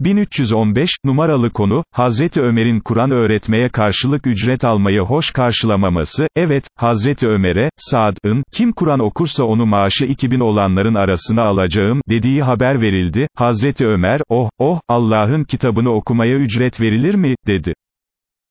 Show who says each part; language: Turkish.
Speaker 1: 1315, numaralı konu, Hazreti Ömer'in Kur'an öğretmeye karşılık ücret almayı hoş karşılamaması, evet, Hazreti Ömer'e, Sa'd'ın, kim Kur'an okursa onu maaşı 2000 olanların arasına alacağım, dediği haber verildi, Hazreti Ömer, oh, oh, Allah'ın kitabını okumaya ücret verilir mi, dedi.